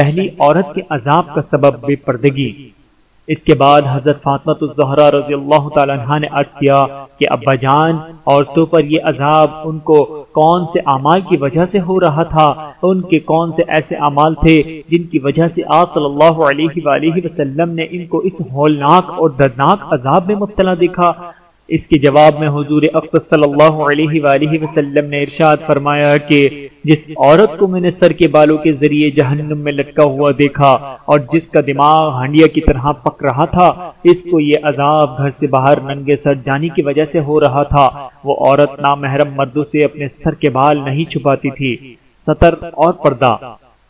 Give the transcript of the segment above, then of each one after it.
پہلی عورت کے عذاب کا سبب بے پردگی۔ اس کے بعد حضرت فاطمت الزہرہ رضی اللہ تعالیٰ عنہ نے عرض کیا کہ ابا جان، عورتوں پر یہ عذاب ان کو کون سے اعمال کی وجہ سے ہو رہا تھا؟ ان کے کون سے ایسے اعمال تھے جن کی وجہ سے آپ صلی اللہ علیہ وآلہ وسلم نے ان کو اس ہولناک اور دردناک عذاب میں مبتلا دیکھا؟ اس کے جواب میں حضور اقصد صلی اللہ علیہ وآلہ وسلم نے ارشاد فرمایا کہ جس عورت کو میں نے سر کے بالوں کے ذریعے جہنم میں لٹکا ہوا دیکھا اور جس کا دماغ ہنڈیا کی طرح پک رہا تھا، اس کو یہ عذاب گھر سے باہر ننگے سر جانی کی وجہ سے ہو رہا تھا۔ وہ عورت نامحرم مردوں سے اپنے سر کے بال نہیں چھپاتی تھی۔ سطر اور پردہ۔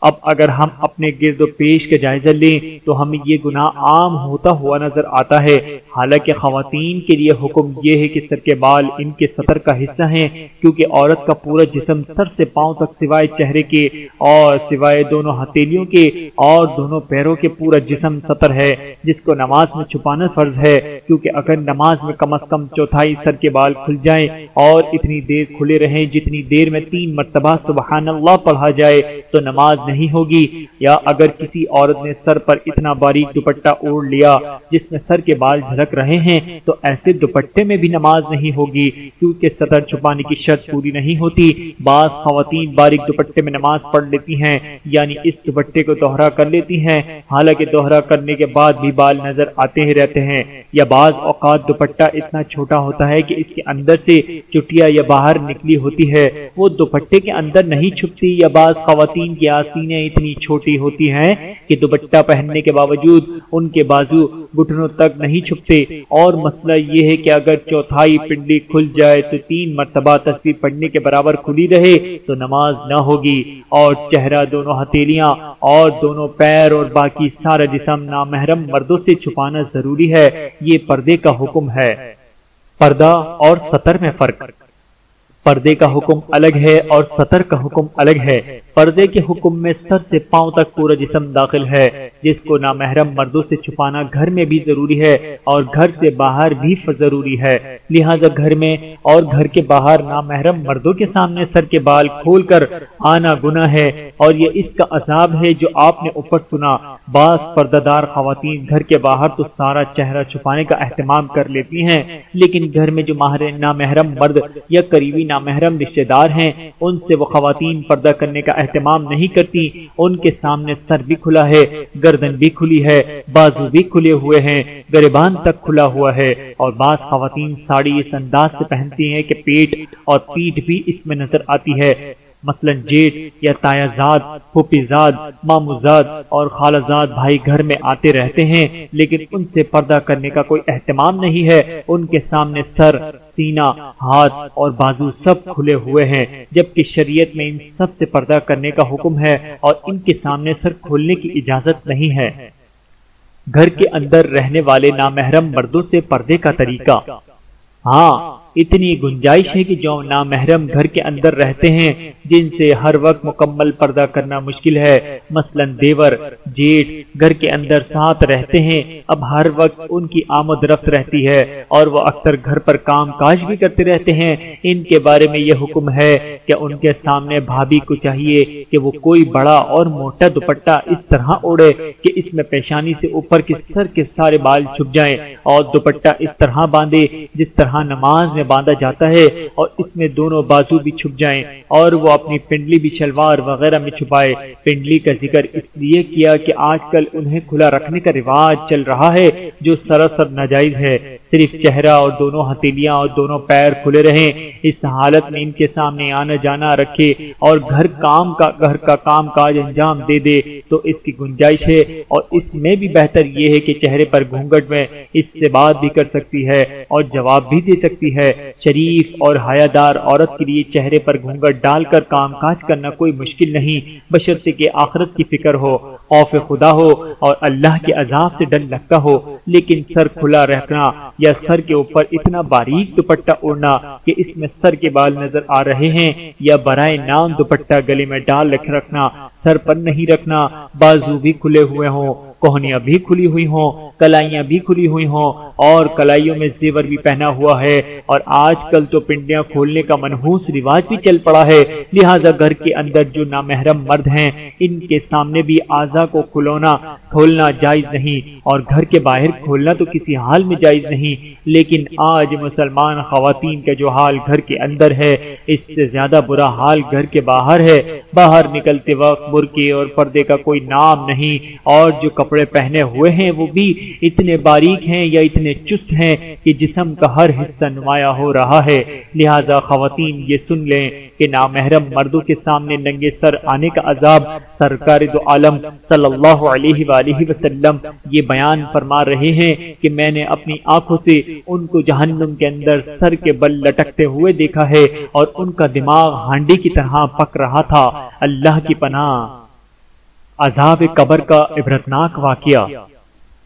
اب اگر ہم اپنے گرد و پیش کا جائزہ لیں تو ہمیں یہ گناہ عام ہوتا ہوا نظر آتا ہے۔ حالانکہ خواتین کے لیے حکم یہ ہے کہ سر کے بال ان کے سطر کا حصہ ہیں، کیونکہ عورت کا پورا جسم سر سے پاؤں تک سوائے چہرے کے اور سوائے دونوں ہتھیلیوں کے اور دونوں پیروں کے پورا جسم سطر ہے، جس کو نماز میں چھپانا فرض ہے۔ کیونکہ اگر نماز میں کم از کم چوتھائی سر کے بال کھل جائیں اور اتنی دیر کھلے رہیں جتنی دیر میں تین مرتبہ سبحان اللہ پڑھا جائے، تو نماز نہیں ہوگی، یا اگر کسی عورت نے سر پر اتنا باریک دوپٹہ اوڑھ لیا جس میں سر کے بال جھلک رہے ہیں، تو ایسے دوپٹے میں بھی نماز نہیں ہوگی۔ کیونکہ سطر چھپانے کی شرط پوری نہیں ہوتی، بعض خواتین باریک دوپٹے میں نماز پڑھ لیتی ہیں یعنی اس دوپٹے کو دوہرا کر لیتی ہیں۔ حالانکہ دوہرا کرنے کے بعد بھی بال نظر آتے ہی رہتے ہیں، یا بعض اوقات دوپٹہ اتنا چھوٹا ہوتا ہے کہ اس کے اندر سے چٹیا یا باہر نکلی ہوتی ہے۔ وہ دوپٹے کے اندر نہیں چھپتی، یا بعض خواتین کی آسینیں اتنی چھوٹی ہوتی ہیں کہ دوپٹہ پہننے کے باوجود ان کے بازو گھٹنوں تک نہیں چھپتے۔ اور مسئلہ یہ ہے کہ اگر چوتھائی پنڈلی کھل جائے تو تین مرتبہ تصویر پڑھنے کے برابر کھلی رہے تو نماز نہ ہوگی۔ اور چہرہ دونوں ہتھیلیاں اور دونوں پیر اور باقی سارا جسم نامحرم مردوں سے چھپانا ضروری ہے۔ یہ پردے کا حکم ہے۔ پردہ اور سطر میں فرق۔ پردے کا حکم الگ ہے اور سطر کا حکم الگ ہے۔ پردے کے حکم میں سر سے پاؤں تک پورا جسم داخل ہے، جس کو نامحرم مردوں سے چھپانا گھر میں بھی ضروری ہے اور گھر سے باہر بھی ضروری ہے۔ لہذا گھر میں اور گھر کے باہر نامحرم مردوں کے سامنے سر کے بال کھول کر آنا گنا ہے اور یہ اس کا عذاب ہے جو آپ نے اوپر سنا۔ بعض پردہ دار خواتین گھر کے باہر تو سارا چہرہ چھپانے کا اہتمام کر لیتی ہیں، لیکن گھر میں جو ماہر نامحرم مرد یا قریبی نامحرم رشتے دار ہیں، ان سے وہ خواتین پردہ کرنے کا اہتمام نہیں کرتی، ان کے سامنے سر بھی کھلا ہے، گردن بھی کھلی ہے، بازو بھی کھلے ہوئے ہیں، گریبان تک کھلا ہوا ہے، اور بعض خواتین ساڑی اس انداز سے پہنتی ہیں کہ پیٹ اور پیٹ بھی اس میں نظر آتی ہے۔ مثلا جیٹ یا تایا زاد پھوپی زاد مامو زاد اور خالہ زاد بھائی گھر میں آتے رہتے ہیں، لیکن ان سے پردہ کرنے کا کوئی اہتمام نہیں ہے۔ ان کے سامنے سر، سینہ، ہاتھ اور بازو سب کھلے ہوئے ہیں، جبکہ شریعت میں ان سب سے پردہ کرنے کا حکم ہے اور ان کے سامنے سر کھولنے کی اجازت نہیں ہے۔ گھر کے اندر رہنے والے نامحرم مردوں سے پردے کا طریقہ۔ ہاں اتنی گنجائش ہے کہ جو نامحرم گھر کے اندر رہتے ہیں، جن سے ہر وقت مکمل پردہ کرنا مشکل ہے۔ مثلا دیور جیٹ گھر کے اندر ساتھ رہتے ہیں، اب ہر وقت ان کی آمد رفت رہتی ہے اور وہ اکثر گھر پر کام کاج بھی کرتے رہتے ہیں۔ ان کے بارے میں یہ حکم ہے کہ ان کے سامنے بھابھی کو چاہیے کہ وہ کوئی بڑا اور موٹا دوپٹہ اس طرح اوڑے کہ اس میں پیشانی سے اوپر کے سر کے سارے بال چھپ جائیں اور دوپٹہ اس طرح باندھے جس طرح نماز میں باندھا جاتا ہے اور اس میں دونوں بازو بھی چھپ جائیں اور وہ اپنی پنڈلی بھی شلوار وغیرہ میں چھپائے۔ پنڈلی کا ذکر اس لیے کیا کہ آج کل انہیں کھلا رکھنے کا رواج چل رہا ہے جو سراسر ناجائز ہے۔ صرف چہرہ اور دونوں ہتھیلیاں اور دونوں پیر کھلے رہیں، اس حالت میں ان کے سامنے آنا جانا رکھے اور گھر کام کا، گھر کا کام کاج انجام دے دے، تو اس کی گنجائش ہے اور اس میں بھی بہتر یہ ہے کہ چہرے پر گھونگٹ میں اس سے بات بھی کر سکتی ہے اور جواب بھی دے سکتی ہے۔ شریف اور حیادار عورت کے لیے چہرے پر گھونگٹ ڈال کر کام کاج کرنا کوئی مشکل نہیں، بشرطے کہ آخرت کی فکر ہو، خوف خدا ہو اور اللہ کے عذاب سے ڈر لگتا ہو، لیکن سر کھلا رکھنا یا سر کے اوپر اتنا باریک دوپٹہ اڑنا کہ اس میں سر کے بال نظر آ رہے ہیں یا برائے نام دوپٹہ گلے میں ڈال رکھ رکھنا، سر پر نہیں رکھنا، بازو بھی کھلے ہوئے ہوں۔ کوہنیاں بھی کھلی ہوئی ہوں، کلائیاں بھی کھلی ہوئی ہوں اور کلائیوں میں زیور بھی پہنا ہوا ہے۔ اور آج کل تو پنڈیاں کھولنے کا منحوس رواج بھی چل پڑا ہے۔ لہٰذا گھر کے اندر جو نامحرم مرد ہیں، ان کے سامنے بھی آزا کو کھلونا، کھولنا جائز نہیں۔ اور گھر کے باہر کھولنا تو کسی حال میں جائز نہیں۔ لیکن آج مسلمان خواتین کا جو حال گھر کے اندر ہے، اس سے زیادہ برا حال گھر کے باہر ہے۔ باہر نکلتے وقت برکے اور پردے کا کوئی نام نہیں۔ اور جو کپڑے پہنے ہوئے ہیں، وہ بھی اتنے باریک ہیں یا اتنے چست ہیں کہ جسم کا ہر حصہ نمایاں ہو رہا ہے۔ لہذا خواتین یہ سن لیں کہ نامحرم مردوں کے سامنے ننگے سر آنے کا عذاب سرکار دو عالم صلی اللہ علیہ وآلہ وسلم یہ بیان فرما رہے ہیں کہ میں نے اپنی آنکھوں سے ان کو جہنم کے اندر سر کے بل لٹکتے ہوئے دیکھا ہے اور ان کا دماغ ہانڈی کی طرح پک رہا تھا۔ اللہ کی پناہ۔ عذاب قبر کا عبرتناک واقعہ۔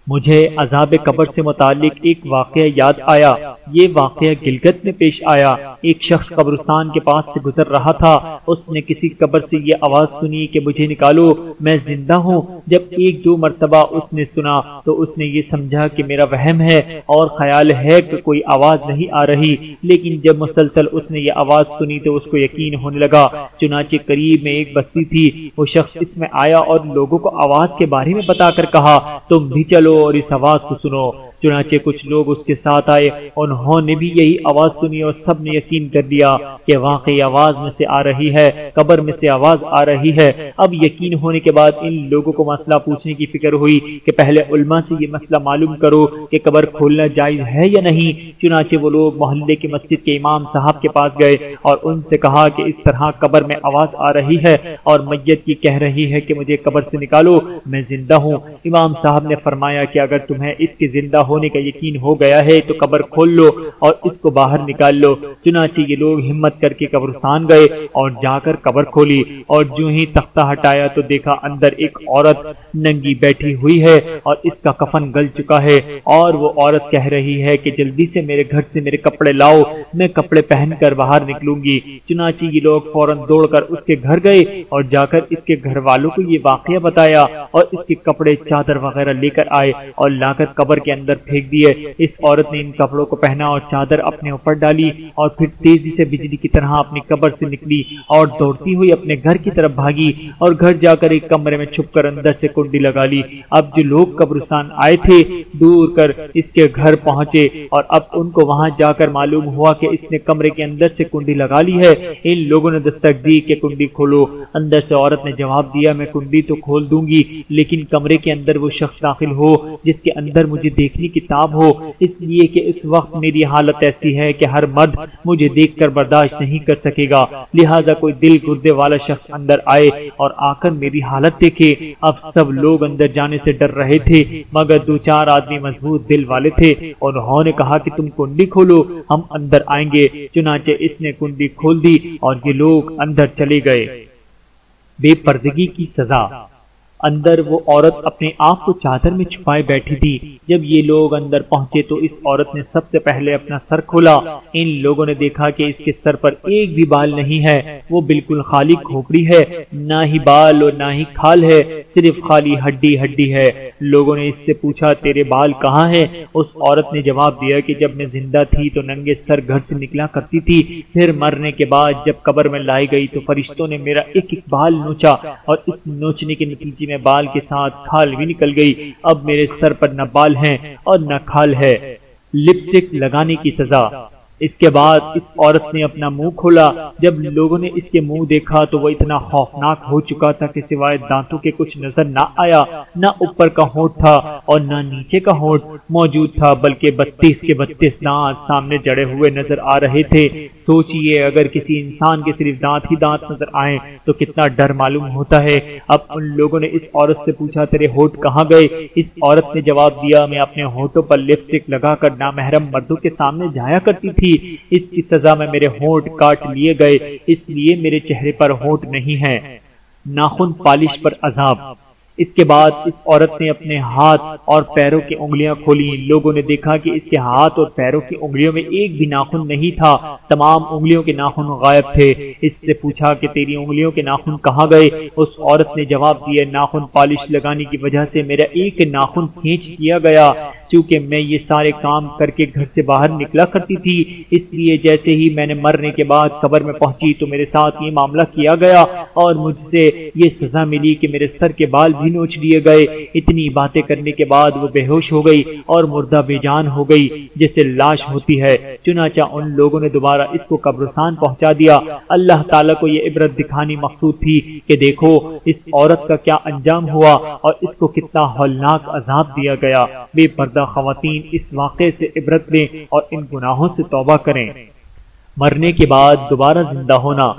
مجھے عذاب قبر سے متعلق ایک واقعہ یاد آیا۔ یہ واقعہ گلگت میں پیش آیا۔ ایک شخص قبرستان کے پاس سے گزر رہا تھا۔ اس نے کسی قبر سے یہ آواز سنی کہ مجھے نکالو، میں زندہ ہوں۔ جب ایک دو مرتبہ اس نے سنا تو اس نے یہ سمجھا کہ میرا وہم ہے اور خیال ہے کہ کوئی آواز نہیں آ رہی۔ لیکن جب مسلسل اس نے یہ آواز سنی تو اس کو یقین ہونے لگا۔ چنانچہ قریب میں ایک بستی تھی۔ وہ شخص اس میں آیا اور لوگوں کو آواز کے بارے میں بتا کر کہا، تم بھی چلو اور اس آواز کو سنو۔ چنانچہ کچھ لوگ اس کے ساتھ آئے، انہوں نے بھی یہی آواز سنی اور سب نے یقین کر دیا کہ واقعی آواز میں سے آ رہی ہے، قبر میں سے آواز آ رہی ہے۔ اب یقین ہونے کے بعد ان لوگوں کو مسئلہ پوچھنے کی فکر ہوئی کہ پہلے علماء سے یہ مسئلہ معلوم کرو کہ قبر کھولنا جائز ہے یا نہیں۔ چنانچہ وہ لوگ محلے کی مسجد کے امام صاحب کے پاس گئے اور ان سے کہا کہ اس طرح قبر میں آواز آ رہی ہے اور میت کی کہہ رہی ہے کہ مجھے قبر سے نکالو، میں زندہ ہوں۔ امام صاحب نے فرمایا کہ اگر تمہیں اس کے زندہ ہو ہونے کا یقین ہو گیا ہے تو قبر کھول لو اور اس کو باہر نکال لو۔ چنانچہ یہ لوگ ہمت کر کے قبرستان گئے اور جا کر قبر کھولی اور جو ہی تختہ ہٹایا تو دیکھا اندر ایک عورت ننگی بیٹھی ہوئی ہے اور اس کا کفن گل چکا ہے اور وہ عورت کہہ رہی ہے کہ جلدی سے میرے گھر سے میرے کپڑے لاؤ، میں کپڑے پہن کر باہر نکلوں گی۔ چنانچہ یہ لوگ فوراً دوڑ کر اس کے گھر گئے اور جا کر اس کے گھر والوں کو یہ واقعہ بتایا اور اس کے کپڑے چادر وغیرہ لے کر آئے اور لا کر قبر کے اندر پھینک دیے۔ اس عورت نے ان کپڑوں کو پہنا اور چادر اپنے اوپر ڈالی اور پھر تیزی سے بجلی کی طرح اپنی قبر سے نکلی اور دوڑتی ہوئی اپنے گھر کی طرف بھاگی اور گھر جا کر ایک کمرے میں چھپ کر اندر سے کنڈی لگا لی۔ اب جو لوگ قبرستان آئے تھے، دور کر اس کے گھر پہنچے اور اب ان کو وہاں جا کر معلوم ہوا کہ اس نے کمرے کے اندر سے کنڈی لگا لی ہے۔ ان لوگوں نے دستک دی کہ کنڈی کھولو۔ اندر سے عورت نے جواب دیا، میں کنڈی تو کھول دوں گی، لیکن کمرے کے اندر وہ شخص داخل ہو، جس کے اندر مجھے دیکھنے کی تاب ہو۔ اس لیے کہ اس وقت میری حالت ایسی ہے کہ ہر مرد مجھے دیکھ کر برداشت نہیں کر سکے گا۔ لہٰذا کوئی دل گردے والا شخص اندر آئے اور آ کر میری حالت دیکھے۔ اب سب لوگ اندر جانے سے ڈر رہے تھے، مگر دو چار آدمی مضبوط دل والے تھے۔ اور انہوں نے کہا کہ تم کنڈی کھولو، ہم اندر آئیں گے۔ چنانچہ اس نے کنڈی کھول دی اور یہ لوگ اندر چلے گئے۔ بے پردگی کی سزا۔ اندر وہ عورت اپنے آپ کو چادر میں چھپائے بیٹھی تھی۔ جب یہ لوگ اندر پہنچے تو اس عورت نے سب سے پہلے اپنا سر کھولا۔ ان لوگوں نے دیکھا کہ اس کے سر پر ایک بھی بال نہیں ہے۔ وہ بالکل خالی کھوپڑی ہے۔ نہ ہی بال اور نہ ہی کھال ہے۔ صرف خالی ہڈی ہڈی ہے۔ لوگوں نے اس سے پوچھا، تیرے بال کہاں ہیں؟ اس عورت نے جواب دیا کہ جب میں زندہ تھی تو ننگے سر گھر سے نکلا کرتی تھی۔ پھر مرنے کے بعد جب قبر میں لائی گئی تو فرشتوں نے میرا ایک ایک بال نوچا اور اس نوچنے کے نتیجے میں بال کے ساتھ کھال بھی نکل گئی۔ اب میرے سر پر نہ بال ہیں اور نہ کھال ہے۔ لپسٹک لگانے کی سزا۔ اس کے بعد اس عورت نے اپنا منہ کھولا۔ جب لوگوں نے اس کے منہ دیکھا تو وہ اتنا خوفناک ہو چکا تھا کہ سوائے دانتوں کے کچھ نظر نہ آیا۔ نہ اوپر کا ہونٹ تھا اور نہ نیچے کا ہونٹ موجود تھا، بلکہ بتیس کے بتیس دانت سامنے جڑے ہوئے نظر آ رہے تھے۔ سوچئے اگر کسی انسان کے صرف دانت ہی دانت نظر آئیں تو کتنا ڈر معلوم ہوتا ہے۔ اب ان لوگوں نے اس عورت سے پوچھا، تیرے ہوٹ کہاں گئے؟ اس عورت نے جواب دیا، میں اپنے ہوٹوں پر لپسٹک لگا کر نامحرم مردوں کے سامنے جایا کرتی تھی۔ اس کی سزا میں میرے ہونٹ کاٹ لیے گئے، اس لیے میرے چہرے پر ہونٹ نہیں ہے۔ ناخن پالش پر عذاب۔ اس کے بعد اس عورت نے اپنے ہاتھ اور پیروں کی انگلیاں کھولی لوگوں نے دیکھا کہ اس کے ہاتھ اور پیروں کی انگلیوں میں ایک بھی ناخن نہیں تھا۔ تمام انگلیوں کے ناخن غائب تھے۔ اس سے پوچھا کہ تیری انگلیوں کے ناخن کہاں گئے؟ اس عورت نے جواب دیا، ناخن پالش لگانے کی وجہ سے میرا ایک ناخن کھینچ کیا گیا۔ چونکہ میں یہ سارے کام کر کے گھر سے باہر نکلا کرتی تھی، اس لیے جیسے ہی میں نے مرنے کے بعد قبر میں پہنچی تو میرے ساتھ یہ معاملہ کیا گیا اور مجھ سے یہ سزا ملی کہ میرے سر کے بال بھی نوچ لیے گئے۔ اتنی باتیں کرنے کے بعد وہ بے ہوش ہو گئی اور مردہ بے جان ہو گئی جیسے لاش ہوتی ہے۔ چنانچہ ان لوگوں نے دوبارہ اس کو قبرستان پہنچا دیا۔ اللہ تعالیٰ کو یہ عبرت دکھانی مقصود تھی کہ دیکھو، اس عورت کا کیا انجام ہوا اور اس کو کتنا ہولناک عذاب دیا گیا۔ بے پردہ خواتین اس واقعے سے عبرت لیں اور ان گناہوں سے توبہ کریں۔ مرنے کے بعد دوبارہ زندہ ہونا۔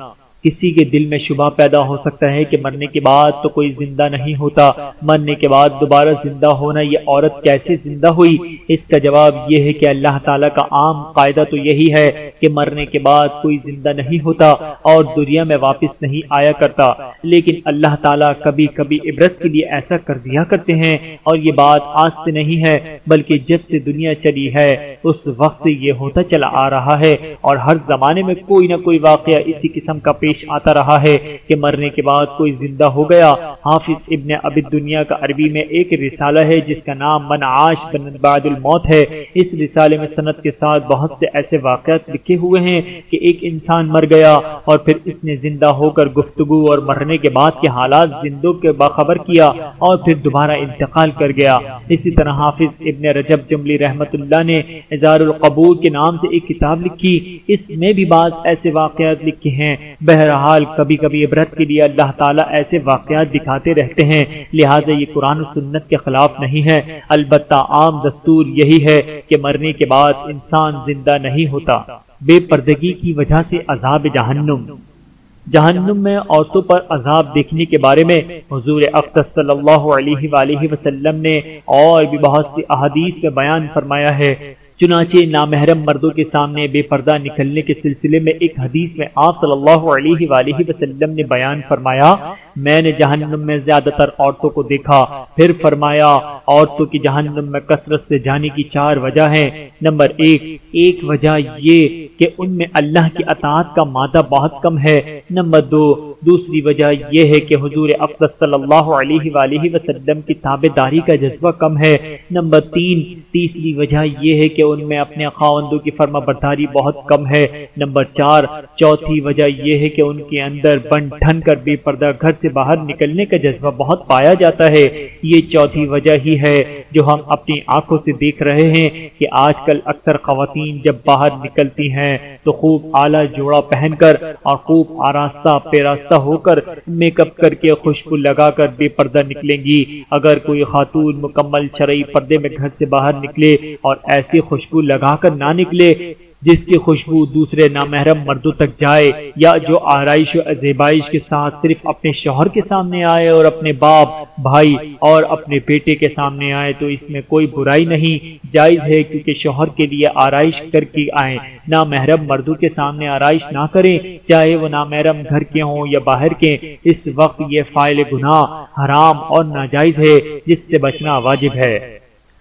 کسی کے دل میں شبہ پیدا ہو سکتا ہے کہ مرنے کے بعد تو کوئی زندہ نہیں ہوتا۔ مرنے کے بعد دوبارہ زندہ ہونا یہ عورت کیسے زندہ ہوئی؟ اس کا جواب یہ ہے کہ اللہ تعالیٰ کا عام قاعدہ تو یہی ہے کہ مرنے کے بعد کوئی زندہ نہیں ہوتا اور دنیا میں واپس نہیں آیا کرتا۔ لیکن اللہ تعالیٰ کبھی کبھی عبرت کے لیے ایسا کر دیا کرتے ہیں اور یہ بات آج سے نہیں ہے، بلکہ جب سے دنیا چلی ہے، اس وقت سے یہ ہوتا چلا آ رہا ہے اور ہر زمانے میں کوئی نہ کوئی واقعہ اسی قسم کا پیش پیش آتا رہا ہے کہ مرنے کے بعد کوئی زندہ ہو گیا۔ حافظ ابن عبد دنیا کا عربی میں ایک رسالہ ہے جس کا نام من عاش بن بعد الموت ہے۔ اس رسالے میں سنت کے ساتھ بہت سے ایسے واقعات لکھے ہوئے ہیں کہ ایک انسان مر گیا اور پھر اس نے زندہ ہو کر گفتگو اور مرنے کے بعد کے حالات زندوں کے باخبر کیا اور پھر دوبارہ انتقال کر گیا۔ اسی طرح حافظ ابن رجب جملی رحمت اللہ نے اظہار القبول کے نام سے ایک کتاب لکھی۔ اس میں بھی بعض ایسے واقعات لکھے ہیں۔ بہر بہرحال کبھی کبھی عبرت کے لیے اللہ تعالیٰ ایسے واقعات دکھاتے رہتے ہیں، لہٰذا یہ قرآن و سنت کے خلاف نہیں ہے۔ البتہ عام دستور یہی ہے کہ مرنے کے بعد انسان زندہ نہیں ہوتا۔ بے پردگی کی وجہ سے عذاب جہنم۔ جہنم میں عورتوں پر عذاب دیکھنے کے بارے میں حضور اقتص صلی اللہ علیہ وآلہ وسلم نے اور بھی بہت سی احادیث میں بیان فرمایا ہے۔ چنانچہ نامحرم مردوں کے سامنے بے پردہ نکلنے کے سلسلے میں ایک حدیث میں آپ صلی اللہ علیہ وآلہ وسلم نے بیان فرمایا میں نے جہنم میں زیادہ تر عورتوں کو دیکھا۔ پھر فرمایا، عورتوں کی جہنم میں کثرت سے جانے کی چار وجہ ہیں۔ نمبر ایک ایک وجہ یہ کہ ان میں اللہ کی اطاعت کا مادہ بہت کم ہے۔ نمبر دو، دوسری وجہ یہ ہے کہ حضور اقدس صلی اللہ علیہ وآلہ وسلم کی تابع داری کا جذبہ کم ہے۔ نمبر تین، تیسری وجہ یہ ہے کہ ان میں اپنے خاوندوں کی فرما برداری بہت کم ہے۔ نمبر چار، چوتھی وجہ یہ ہے کہ ان کے اندر بن ٹھن کر بے پردہ گھر سے سے باہر نکلنے کا جذبہ بہت پایا جاتا ہے۔ یہ چوتھی وجہ ہی ہے جو ہم اپنی آنکھوں سے دیکھ رہے ہیں کہ آج کل اکثر خواتین جب باہر نکلتی ہیں تو خوب اعلیٰ جوڑا پہن کر اور خوب آراستہ پیراستہ ہو کر میک اپ کر کے خوشبو لگا کر بے پردہ نکلیں گی۔ اگر کوئی خاتون مکمل شرعی پردے میں گھر سے باہر نکلے اور ایسی خوشبو لگا کر نہ نکلے جس کی خوشبو دوسرے نامحرم مردوں تک جائے یا جو آرائش و زیبائش کے ساتھ صرف اپنے شوہر کے سامنے آئے اور اپنے باپ، بھائی اور اپنے بیٹے کے سامنے آئے تو اس میں کوئی برائی نہیں۔ جائز ہے کیونکہ شوہر کے لیے آرائش کر کے آئے نامحرم مردوں کے سامنے آرائش نہ کریں، چاہے وہ نامحرم گھر کے ہوں یا باہر کے۔ اس وقت یہ فائل گناہ، حرام اور ناجائز ہے، جس سے بچنا واجب ہے۔